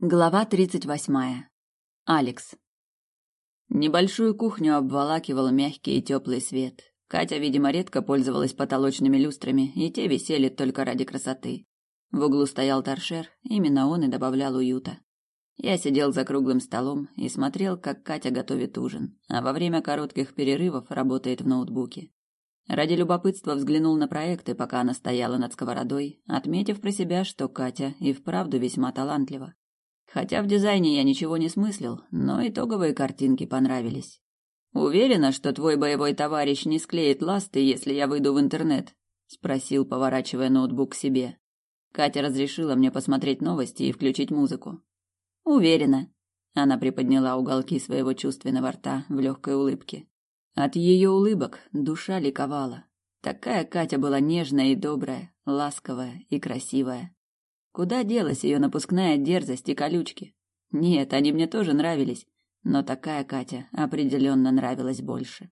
Глава тридцать восьмая. Алекс. Небольшую кухню обволакивал мягкий и теплый свет. Катя, видимо, редко пользовалась потолочными люстрами, и те висели только ради красоты. В углу стоял торшер, именно он и добавлял уюта. Я сидел за круглым столом и смотрел, как Катя готовит ужин, а во время коротких перерывов работает в ноутбуке. Ради любопытства взглянул на проекты, пока она стояла над сковородой, отметив про себя, что Катя и вправду весьма талантлива. Хотя в дизайне я ничего не смыслил, но итоговые картинки понравились. Уверена, что твой боевой товарищ не склеит ласты, если я выйду в интернет, спросил, поворачивая ноутбук к себе. Катя разрешила мне посмотреть новости и включить музыку. Уверена. Она приподняла уголки своего чувственного рта в легкой улыбке. От ее улыбок душа ликовала. Такая Катя была нежная и добрая, ласковая и красивая. Куда делась ее напускная дерзость и колючки? Нет, они мне тоже нравились, но такая Катя определенно нравилась больше.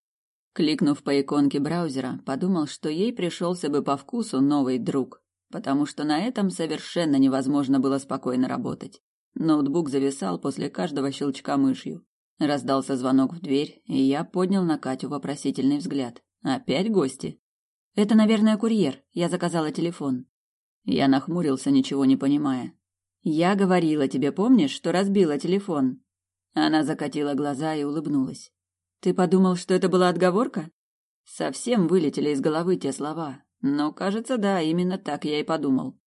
Кликнув по иконке браузера, подумал, что ей пришелся бы по вкусу новый друг, потому что на этом совершенно невозможно было спокойно работать. Ноутбук зависал после каждого щелчка мышью. Раздался звонок в дверь, и я поднял на Катю вопросительный взгляд. Опять гости? Это, наверное, курьер. Я заказала телефон. Я нахмурился, ничего не понимая. Я говорила тебе, помнишь, что разбила телефон? Она закатила глаза и улыбнулась. Ты подумал, что это была отговорка? Совсем вылетели из головы те слова. Но, кажется, да, именно так я и подумал.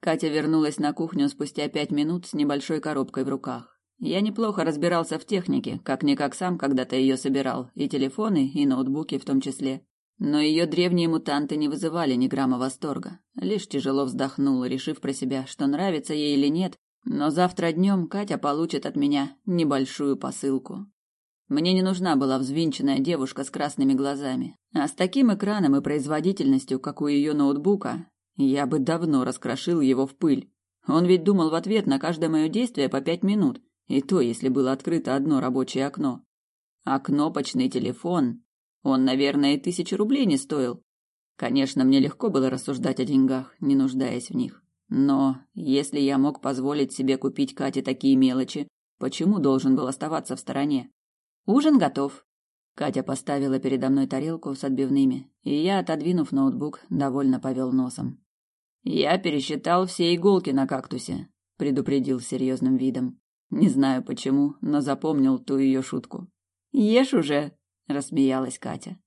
Катя вернулась на кухню спустя пять минут с небольшой коробкой в руках. Я неплохо разбирался в технике, как-никак сам когда-то ее собирал, и телефоны, и ноутбуки в том числе. Но ее древние мутанты не вызывали ни грамма восторга. Лишь тяжело вздохнула, решив про себя, что нравится ей или нет, но завтра днем Катя получит от меня небольшую посылку. Мне не нужна была взвинченная девушка с красными глазами, а с таким экраном и производительностью, как у ее ноутбука, я бы давно раскрошил его в пыль. Он ведь думал в ответ на каждое мое действие по пять минут, и то, если было открыто одно рабочее окно. А кнопочный телефон он, наверное, тысячи рублей не стоил. Конечно, мне легко было рассуждать о деньгах, не нуждаясь в них. Но если я мог позволить себе купить Кате такие мелочи, почему должен был оставаться в стороне? Ужин готов. Катя поставила передо мной тарелку с отбивными, и я, отодвинув ноутбук, довольно повел носом. Я пересчитал все иголки на кактусе, предупредил серьезным видом. Не знаю почему, но запомнил ту ее шутку. Ешь уже, рассмеялась Катя.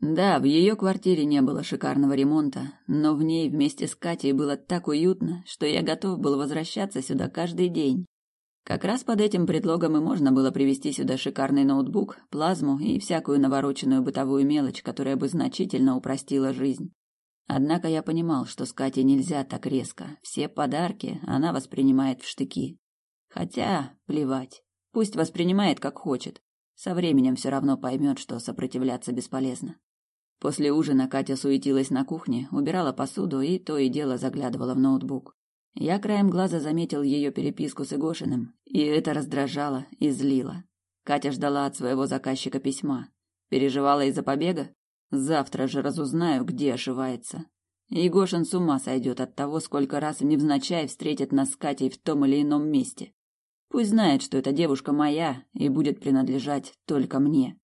Да, в ее квартире не было шикарного ремонта, но в ней вместе с Катей было так уютно, что я готов был возвращаться сюда каждый день. Как раз под этим предлогом и можно было привезти сюда шикарный ноутбук, плазму и всякую навороченную бытовую мелочь, которая бы значительно упростила жизнь. Однако я понимал, что с Катей нельзя так резко. Все подарки она воспринимает в штыки. Хотя, плевать. Пусть воспринимает как хочет. Со временем все равно поймет, что сопротивляться бесполезно. После ужина Катя суетилась на кухне, убирала посуду и то и дело заглядывала в ноутбук. Я краем глаза заметил ее переписку с Игошиным, и это раздражало и злило. Катя ждала от своего заказчика письма. Переживала из-за побега? Завтра же разузнаю, где ошивается. Егошин с ума сойдет от того, сколько раз невзначай встретит нас с Катей в том или ином месте. Пусть знает, что эта девушка моя и будет принадлежать только мне.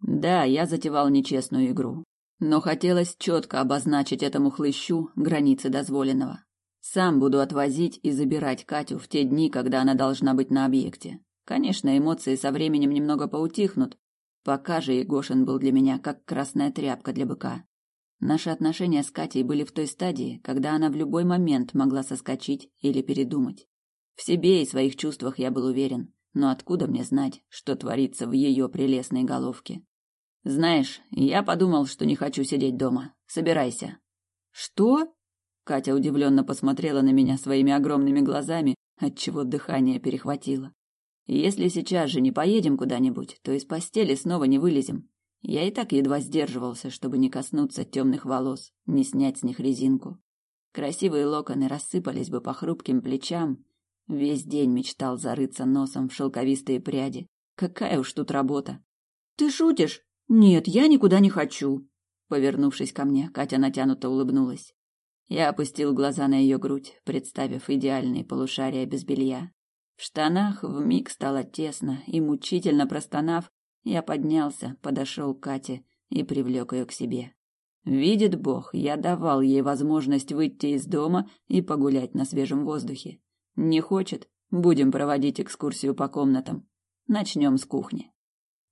Да, я затевал нечестную игру, но хотелось четко обозначить этому хлыщу границы дозволенного. Сам буду отвозить и забирать Катю в те дни, когда она должна быть на объекте. Конечно, эмоции со временем немного поутихнут. Пока же Егошин был для меня как красная тряпка для быка. Наши отношения с Катей были в той стадии, когда она в любой момент могла соскочить или передумать. В себе и своих чувствах я был уверен, но откуда мне знать, что творится в ее прелестной головке? Знаешь, я подумал, что не хочу сидеть дома. Собирайся. Что? Катя удивленно посмотрела на меня своими огромными глазами, отчего дыхание перехватило. Если сейчас же не поедем куда-нибудь, то из постели снова не вылезем. Я и так едва сдерживался, чтобы не коснуться темных волос, не снять с них резинку. Красивые локоны рассыпались бы по хрупким плечам, Весь день мечтал зарыться носом в шелковистые пряди. Какая уж тут работа. Ты шутишь? Нет, я никуда не хочу. Повернувшись ко мне, Катя натянуто улыбнулась. Я опустил глаза на ее грудь, представив идеальные полушария без белья. В штанах вмиг стало тесно, и мучительно простонав, я поднялся, подошел к Кате и привлек ее к себе. Видит Бог, я давал ей возможность выйти из дома и погулять на свежем воздухе. Не хочет? Будем проводить экскурсию по комнатам. Начнем с кухни.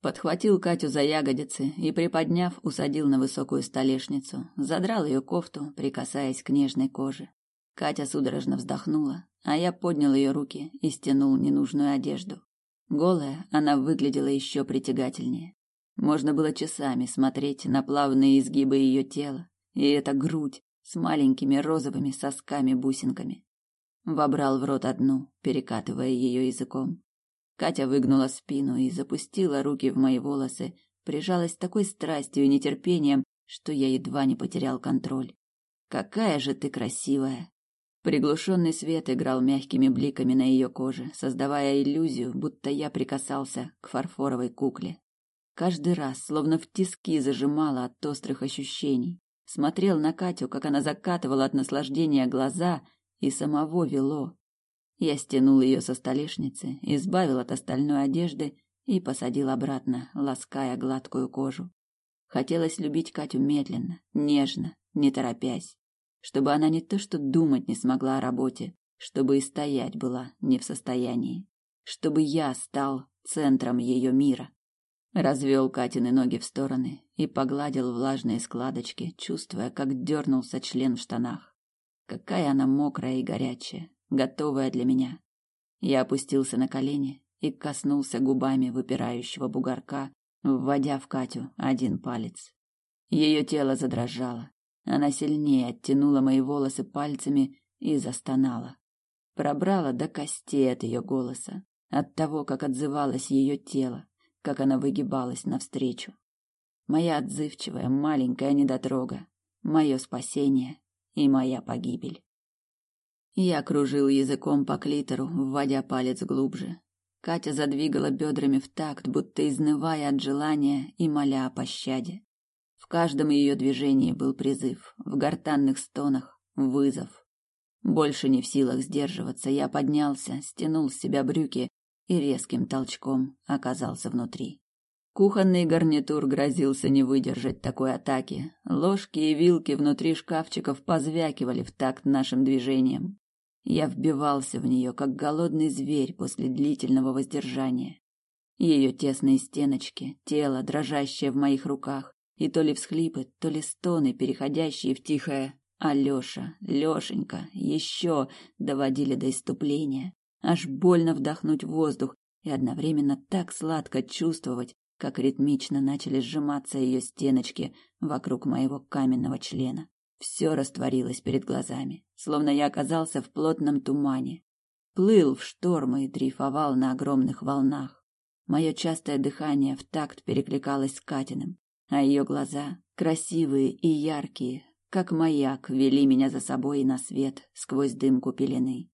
Подхватил Катю за ягодицы и, приподняв, усадил на высокую столешницу, задрал ее кофту, прикасаясь к нежной коже. Катя судорожно вздохнула, а я поднял ее руки и стянул ненужную одежду. Голая, она выглядела еще притягательнее. Можно было часами смотреть на плавные изгибы ее тела, и эта грудь с маленькими розовыми сосками-бусинками. Вобрал в рот одну, перекатывая ее языком. Катя выгнула спину и запустила руки в мои волосы, прижалась с такой страстью и нетерпением, что я едва не потерял контроль. Какая же ты красивая! Приглушенный свет играл мягкими бликами на ее коже, создавая иллюзию, будто я прикасался к фарфоровой кукле. Каждый раз, словно в тиски зажимала от острых ощущений. Смотрел на Катю, как она закатывала от наслаждения глаза, и самого вело. Я стянул ее со столешницы, избавил от остальной одежды и посадил обратно, лаская гладкую кожу. Хотелось любить Катю медленно, нежно, не торопясь, чтобы она не то что думать не смогла о работе, чтобы и стоять была не в состоянии, чтобы я стал центром ее мира. Развел Катины ноги в стороны и погладил влажные складочки, чувствуя, как дернулся член в штанах. Какая она мокрая и горячая, готовая для меня. Я опустился на колени и коснулся губами выпирающего бугорка, вводя в Катю один палец. Ее тело задрожало. Она сильнее оттянула мои волосы пальцами и застонала. Пробрала до костей от ее голоса, от того, как отзывалось ее тело, как она выгибалась навстречу. Моя отзывчивая маленькая недотрога, мое спасение и моя погибель. Я кружил языком по клитору, вводя палец глубже. Катя задвигала бедрами в такт, будто изнывая от желания и моля о пощаде. В каждом ее движении был призыв, в гортанных стонах вызов. Больше не в силах сдерживаться, я поднялся, стянул с себя брюки и резким толчком оказался внутри. Кухонный гарнитур грозился не выдержать такой атаки. Ложки и вилки внутри шкафчиков позвякивали в такт нашим движениям. Я вбивался в нее, как голодный зверь после длительного воздержания. Ее тесные стеночки, тело, дрожащее в моих руках, и то ли всхлипы, то ли стоны, переходящие в тихое «Алеша, Лешенька, еще» доводили до иступления. Аж больно вдохнуть воздух и одновременно так сладко чувствовать, как ритмично начали сжиматься ее стеночки вокруг моего каменного члена. Все растворилось перед глазами, словно я оказался в плотном тумане. Плыл в штормы и дрейфовал на огромных волнах. Мое частое дыхание в такт перекликалось с Катиным, а ее глаза, красивые и яркие, как маяк, вели меня за собой на свет сквозь дымку пелены.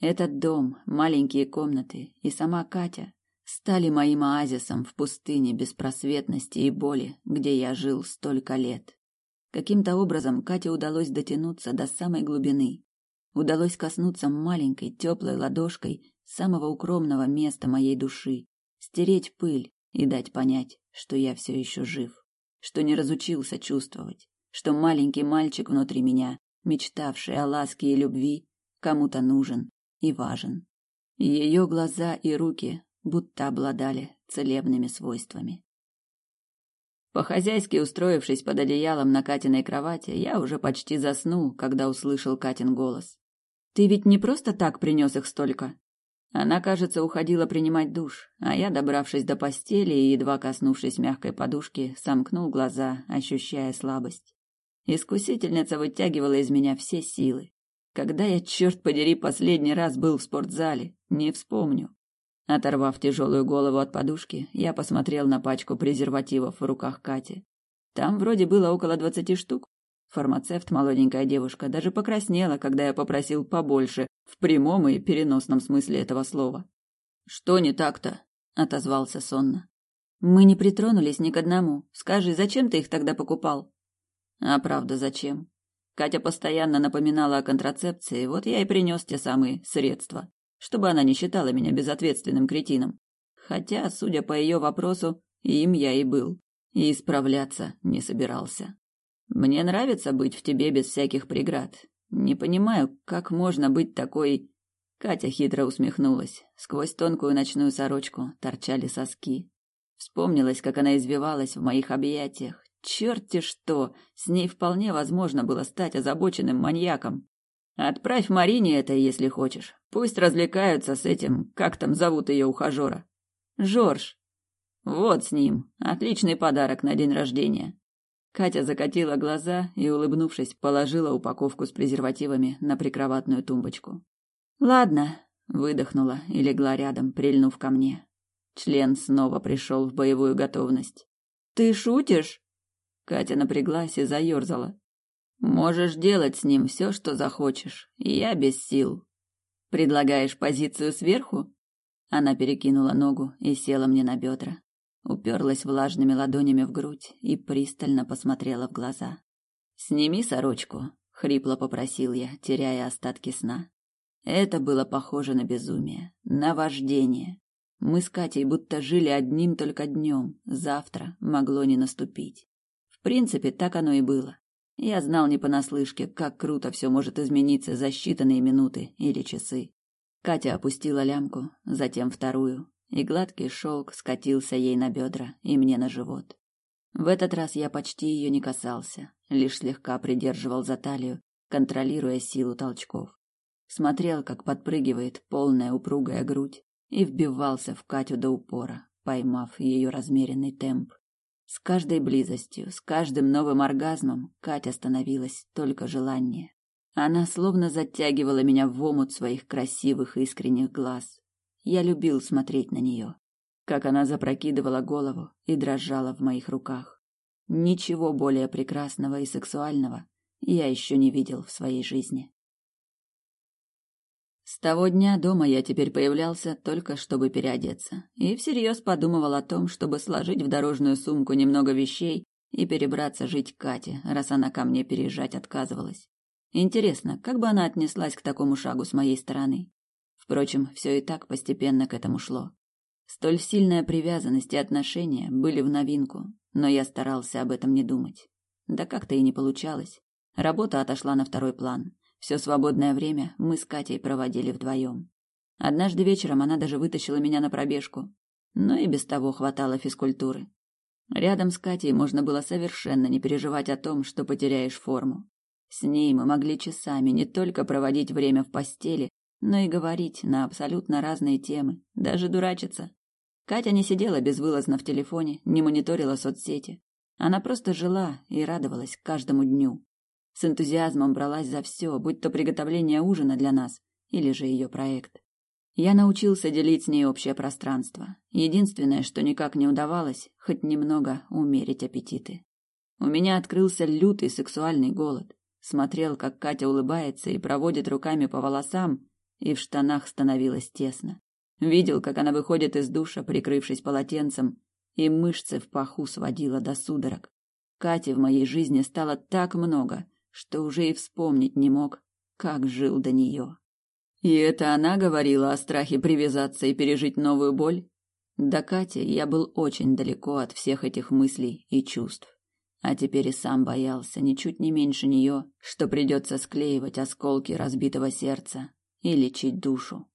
Этот дом, маленькие комнаты и сама Катя стали моим оазисом в пустыне беспросветности и боли, где я жил столько лет. Каким-то образом Кате удалось дотянуться до самой глубины. Удалось коснуться маленькой теплой ладошкой самого укромного места моей души, стереть пыль и дать понять, что я все еще жив, что не разучился чувствовать, что маленький мальчик внутри меня, мечтавший о ласке и любви, кому-то нужен и важен. Ее глаза и руки будто обладали целебными свойствами. По-хозяйски устроившись под одеялом на Катиной кровати, я уже почти заснул, когда услышал Катин голос. «Ты ведь не просто так принес их столько?» Она, кажется, уходила принимать душ, а я, добравшись до постели и едва коснувшись мягкой подушки, сомкнул глаза, ощущая слабость. Искусительница вытягивала из меня все силы. Когда я, черт подери, последний раз был в спортзале, не вспомню. Оторвав тяжелую голову от подушки, я посмотрел на пачку презервативов в руках Кати. Там вроде было около двадцати штук. Фармацевт, молоденькая девушка, даже покраснела, когда я попросил побольше, в прямом и переносном смысле этого слова. «Что не так-то?» — отозвался сонно. «Мы не притронулись ни к одному. Скажи, зачем ты их тогда покупал?» «А правда, зачем?» Катя постоянно напоминала о контрацепции, вот я и принес те самые средства. Чтобы она не считала меня безответственным кретином. Хотя, судя по ее вопросу, им я и был, и исправляться не собирался. Мне нравится быть в тебе без всяких преград. Не понимаю, как можно быть такой... Катя хитро усмехнулась. Сквозь тонкую ночную сорочку торчали соски. Вспомнилось, как она извивалась в моих объятиях. Черт-те что! С ней вполне возможно было стать озабоченным маньяком. Отправь Марине это, если хочешь. Пусть развлекаются с этим, как там зовут ее ухажера. Жорж. Вот с ним. Отличный подарок на день рождения. Катя закатила глаза и, улыбнувшись, положила упаковку с презервативами на прикроватную тумбочку. Ладно, выдохнула и легла рядом, прильнув ко мне. Член снова пришел в боевую готовность. Ты шутишь? Катя напряглась и заерзала. Можешь делать с ним все, что захочешь, я без сил. Предлагаешь позицию сверху? Она перекинула ногу и села мне на бедра уперлась влажными ладонями в грудь и пристально посмотрела в глаза. «Сними сорочку», — хрипло попросил я, теряя остатки сна. Это было похоже на безумие, на вождение. Мы с Катей будто жили одним только днем, завтра могло не наступить. В принципе, так оно и было. Я знал не понаслышке, как круто все может измениться за считанные минуты или часы. Катя опустила лямку, затем вторую, и гладкий шелк скатился ей на бедра и мне на живот. В этот раз я почти ее не касался, лишь слегка придерживал за талию, контролируя силу толчков. Смотрел, как подпрыгивает полная упругая грудь, и вбивался в Катю до упора, поймав ее размеренный темп. С каждой близостью, с каждым новым оргазмом Катя становилась только желание. Она словно затягивала меня в омут своих красивых искренних глаз, я любил смотреть на нее, как она запрокидывала голову и дрожала в моих руках. Ничего более прекрасного и сексуального я еще не видел в своей жизни. С того дня дома я теперь появлялся только чтобы переодеться, и всерьез подумывал о том, чтобы сложить в дорожную сумку немного вещей и перебраться жить к Кате, раз она ко мне переезжать отказывалась. Интересно, как бы она отнеслась к такому шагу с моей стороны? Впрочем, все и так постепенно к этому шло. Столь сильная привязанность и отношения были в новинку, но я старался об этом не думать. Да как-то и не получалось. Работа отошла на второй план. Все свободное время мы с Катей проводили вдвоем. Однажды вечером она даже вытащила меня на пробежку. Но и без того хватало физкультуры. Рядом с Катей можно было совершенно не переживать о том, что потеряешь форму. С ней мы могли часами не только проводить время в постели, но и говорить на абсолютно разные темы, даже дурачиться. Катя не сидела безвылазно в телефоне, не мониторила соцсети. Она просто жила и радовалась каждому дню. С энтузиазмом бралась за все, будь то приготовление ужина для нас или же ее проект. Я научился делить с ней общее пространство. Единственное, что никак не удавалось, хоть немного умерить аппетиты. У меня открылся лютый сексуальный голод. Смотрел, как Катя улыбается и проводит руками по волосам, и в штанах становилось тесно. Видел, как она выходит из душа, прикрывшись полотенцем, и мышцы в паху сводила до судорог. Кати в моей жизни стало так много, что уже и вспомнить не мог, как жил до нее. И это она говорила о страхе привязаться и пережить новую боль? До Кати я был очень далеко от всех этих мыслей и чувств. А теперь и сам боялся, ничуть не меньше нее, что придется склеивать осколки разбитого сердца и лечить душу.